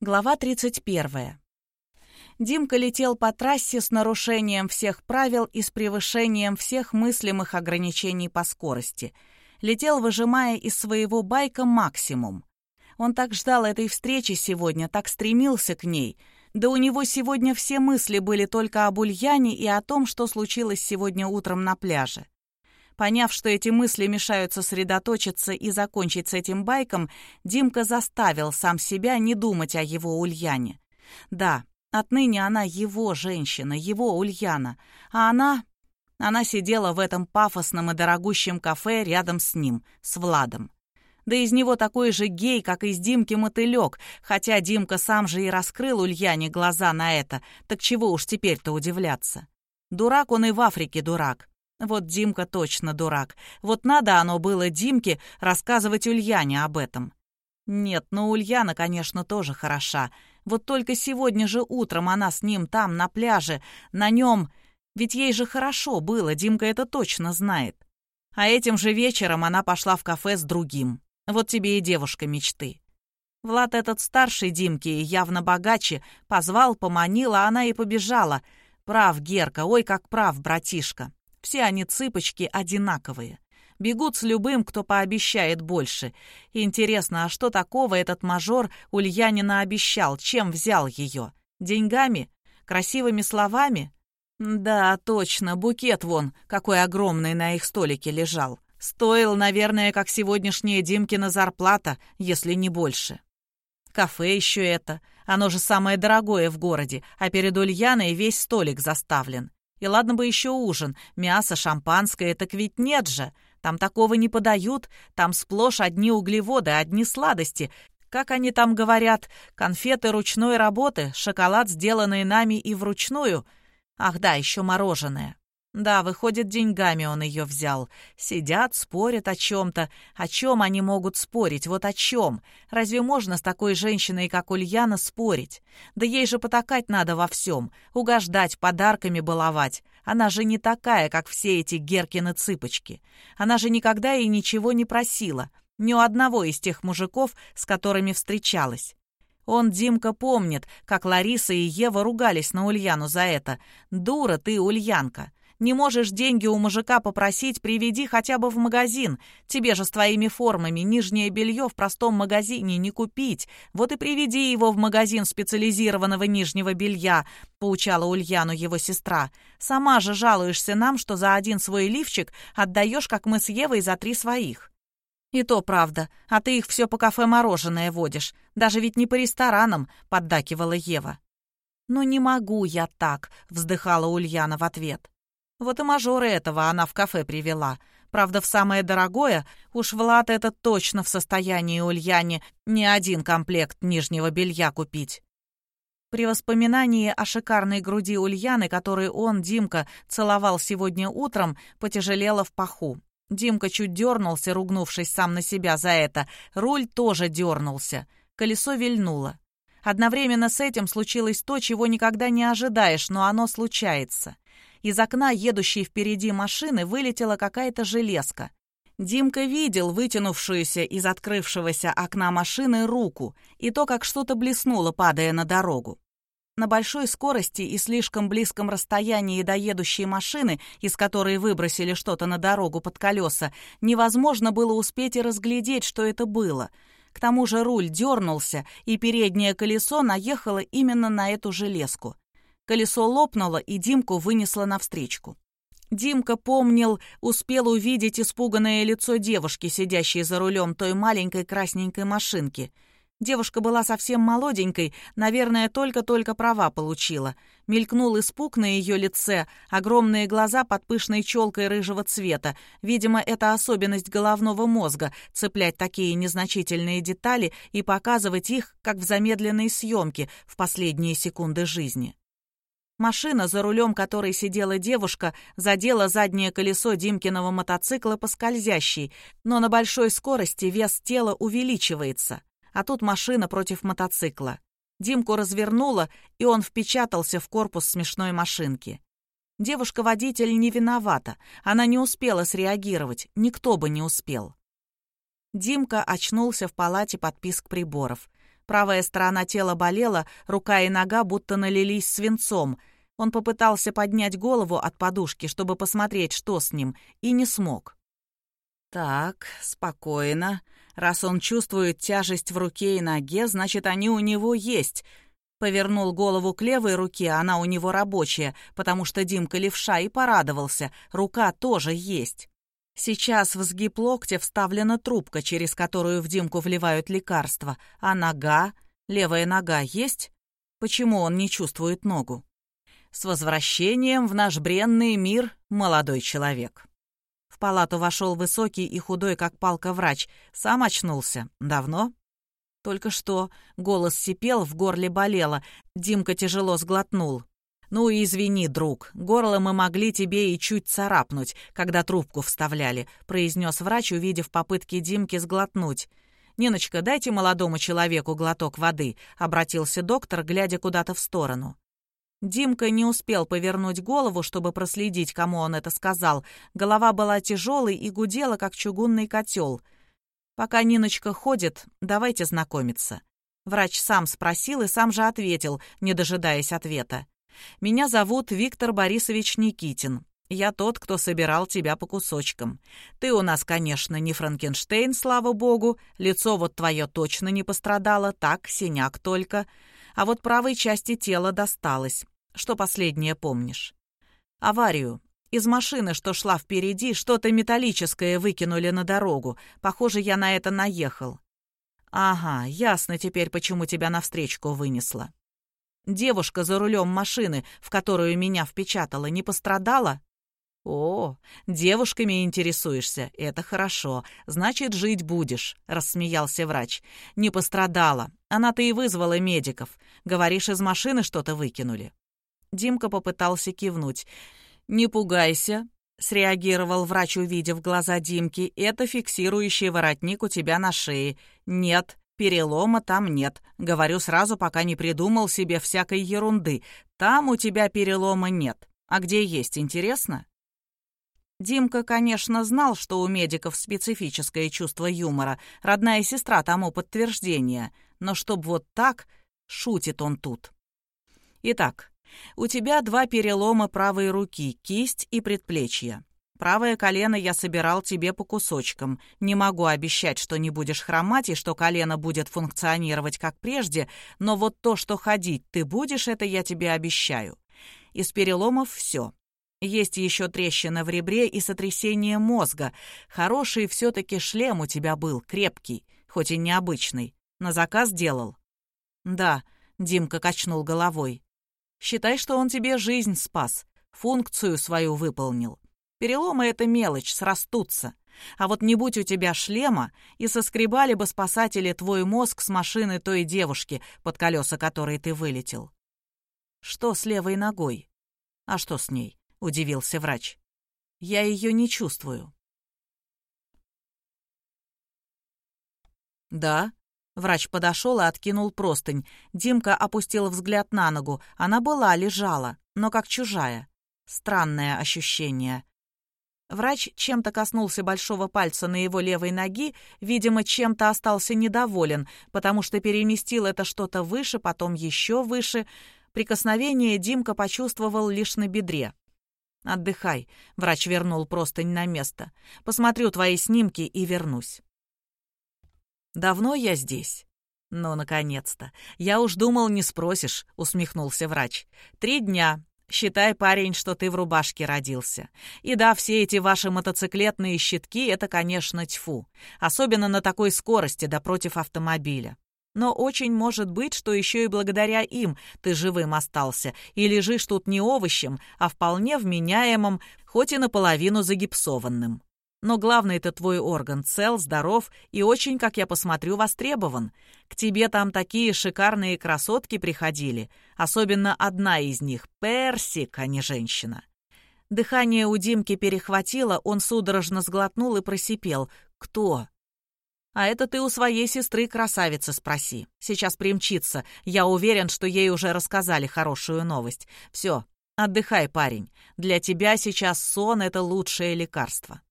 Глава 31. Димка летел по трассе с нарушением всех правил и с превышением всех мыслимых ограничений по скорости. Летел, выжимая из своего байка максимум. Он так ждал этой встречи сегодня, так стремился к ней. Да у него сегодня все мысли были только об Ульяне и о том, что случилось сегодня утром на пляже. Поняв, что эти мысли мешают сосредоточиться и закончить с этим байком, Димка заставил сам себя не думать о его Ульяне. Да, отныне она его женщина, его Ульяна, а она... Она сидела в этом пафосном и дорогущем кафе рядом с ним, с Владом. Да из него такой же гей, как из Димки мотылек, хотя Димка сам же и раскрыл Ульяне глаза на это, так чего уж теперь-то удивляться. Дурак он и в Африке дурак. Вот Димка точно дурак. Вот надо оно было Димке рассказывать Ульяне об этом. Нет, ну Ульяна, конечно, тоже хороша. Вот только сегодня же утром она с ним там, на пляже, на нем... Ведь ей же хорошо было, Димка это точно знает. А этим же вечером она пошла в кафе с другим. Вот тебе и девушка мечты. Влад этот старший Димки, явно богаче, позвал, поманил, а она и побежала. Прав, Герка, ой, как прав, братишка. Все они цыпочки одинаковые. Бегут с любым, кто пообещает больше. Интересно, а что такого этот мажор Ульянина обещал? Чем взял ее? Деньгами? Красивыми словами? Да, точно, букет вон, какой огромный на их столике лежал. Стоил, наверное, как сегодняшняя Димкина зарплата, если не больше. Кафе еще это. Оно же самое дорогое в городе, а перед Ульяной весь столик заставлен. И ладно бы еще ужин, мясо, шампанское, так ведь нет же. Там такого не подают, там сплошь одни углеводы, одни сладости. Как они там говорят, конфеты ручной работы, шоколад, сделанный нами и вручную. Ах да, еще мороженое. Да, выходит, деньгами он ее взял. Сидят, спорят о чем-то. О чем они могут спорить? Вот о чем? Разве можно с такой женщиной, как Ульяна, спорить? Да ей же потакать надо во всем. Угождать, подарками баловать. Она же не такая, как все эти Геркины-цыпочки. Она же никогда и ничего не просила. Ни у одного из тех мужиков, с которыми встречалась. Он, Димка, помнит, как Лариса и Ева ругались на Ульяну за это. «Дура ты, Ульянка!» Не можешь деньги у мужика попросить, приведи хотя бы в магазин. Тебе же с твоими формами нижнее белье в простом магазине не купить. Вот и приведи его в магазин специализированного нижнего белья», — поучала Ульяну его сестра. «Сама же жалуешься нам, что за один свой лифчик отдаешь, как мы с Евой, за три своих». «И то правда, а ты их все по кафе мороженое водишь. Даже ведь не по ресторанам», — поддакивала Ева. «Ну не могу я так», — вздыхала Ульяна в ответ. Вот и мажоры этого она в кафе привела. Правда, в самое дорогое уж Влад этот точно в состоянии Ульяне не один комплект нижнего белья купить. При воспоминании о шикарной груди Ульяны, которую он, Димка, целовал сегодня утром, потяжелело в паху. Димка чуть дернулся, ругнувшись сам на себя за это. Руль тоже дернулся. Колесо вильнуло. Одновременно с этим случилось то, чего никогда не ожидаешь, но оно случается. Из окна едущей впереди машины вылетела какая-то железка. Димка видел вытянувшуюся из открывшегося окна машины руку и то, как что-то блеснуло, падая на дорогу. На большой скорости и слишком близком расстоянии до едущей машины, из которой выбросили что-то на дорогу под колеса, невозможно было успеть и разглядеть, что это было. К тому же руль дернулся, и переднее колесо наехало именно на эту железку. Колесо лопнуло, и Димку вынесло навстречку. Димка помнил, успел увидеть испуганное лицо девушки, сидящей за рулем той маленькой красненькой машинки. Девушка была совсем молоденькой, наверное, только-только права получила. Мелькнул испуг на ее лице, огромные глаза под пышной челкой рыжего цвета. Видимо, это особенность головного мозга — цеплять такие незначительные детали и показывать их, как в замедленной съемке в последние секунды жизни. Машина, за рулем которой сидела девушка, задела заднее колесо Димкиного мотоцикла по скользящей, но на большой скорости вес тела увеличивается. А тут машина против мотоцикла. Димку развернула, и он впечатался в корпус смешной машинки. Девушка-водитель не виновата. Она не успела среагировать. Никто бы не успел. Димка очнулся в палате под писк приборов. Правая сторона тела болела, рука и нога будто налились свинцом. Он попытался поднять голову от подушки, чтобы посмотреть, что с ним, и не смог. «Так, спокойно. Раз он чувствует тяжесть в руке и ноге, значит, они у него есть». Повернул голову к левой руке, она у него рабочая, потому что Димка левша и порадовался, рука тоже есть. Сейчас в сгиб локтя вставлена трубка, через которую в Димку вливают лекарства, а нога, левая нога есть? Почему он не чувствует ногу? С возвращением в наш бренный мир, молодой человек. В палату вошел высокий и худой, как палка, врач. Сам очнулся. Давно? Только что. Голос сипел, в горле болело. Димка тяжело сглотнул. «Ну, извини, друг, горло мы могли тебе и чуть царапнуть, когда трубку вставляли», произнес врач, увидев попытки Димки сглотнуть. «Ниночка, дайте молодому человеку глоток воды», обратился доктор, глядя куда-то в сторону. Димка не успел повернуть голову, чтобы проследить, кому он это сказал. Голова была тяжелой и гудела, как чугунный котел. «Пока Ниночка ходит, давайте знакомиться». Врач сам спросил и сам же ответил, не дожидаясь ответа. «Меня зовут Виктор Борисович Никитин. Я тот, кто собирал тебя по кусочкам. Ты у нас, конечно, не Франкенштейн, слава богу. Лицо вот твое точно не пострадало, так, синяк только а вот правой части тела досталось. Что последнее помнишь? Аварию. Из машины, что шла впереди, что-то металлическое выкинули на дорогу. Похоже, я на это наехал. Ага, ясно теперь, почему тебя навстречку вынесло. Девушка за рулем машины, в которую меня впечатала, не пострадала? «О, девушками интересуешься, это хорошо. Значит, жить будешь», — рассмеялся врач. «Не пострадала. Она-то и вызвала медиков. Говоришь, из машины что-то выкинули?» Димка попытался кивнуть. «Не пугайся», — среагировал врач, увидев глаза Димки. «Это фиксирующий воротник у тебя на шее. Нет, перелома там нет. Говорю сразу, пока не придумал себе всякой ерунды. Там у тебя перелома нет. А где есть, интересно?» Димка, конечно, знал, что у медиков специфическое чувство юмора, родная сестра тому подтверждение, но чтоб вот так, шутит он тут. Итак, у тебя два перелома правой руки, кисть и предплечье. Правое колено я собирал тебе по кусочкам. Не могу обещать, что не будешь хромать и что колено будет функционировать как прежде, но вот то, что ходить ты будешь, это я тебе обещаю. Из переломов все. Есть еще трещина в ребре и сотрясение мозга. Хороший все-таки шлем у тебя был, крепкий, хоть и необычный. На заказ делал?» «Да», — Димка качнул головой. «Считай, что он тебе жизнь спас, функцию свою выполнил. Переломы — это мелочь, срастутся. А вот не будь у тебя шлема, и соскребали бы спасатели твой мозг с машины той девушки, под колеса которой ты вылетел. Что с левой ногой? А что с ней? — удивился врач. «Я ее не чувствую». «Да?» Врач подошел и откинул простынь. Димка опустил взгляд на ногу. Она была, лежала, но как чужая. Странное ощущение. Врач чем-то коснулся большого пальца на его левой ноги, видимо, чем-то остался недоволен, потому что переместил это что-то выше, потом еще выше. Прикосновение Димка почувствовал лишь на бедре. «Отдыхай», — врач вернул простынь на место. «Посмотрю твои снимки и вернусь». «Давно я здесь?» «Ну, наконец-то. Я уж думал, не спросишь», — усмехнулся врач. «Три дня. Считай, парень, что ты в рубашке родился. И да, все эти ваши мотоциклетные щитки — это, конечно, тьфу. Особенно на такой скорости, да против автомобиля. Но очень может быть, что еще и благодаря им ты живым остался и лежишь тут не овощем, а вполне вменяемым, хоть и наполовину загипсованным. Но главный-то твой орган цел, здоров и очень, как я посмотрю, востребован. К тебе там такие шикарные красотки приходили, особенно одна из них — Персик, а не женщина. Дыхание у Димки перехватило, он судорожно сглотнул и просипел. «Кто?» А это ты у своей сестры красавицы спроси. Сейчас примчится. Я уверен, что ей уже рассказали хорошую новость. Все, отдыхай, парень. Для тебя сейчас сон — это лучшее лекарство.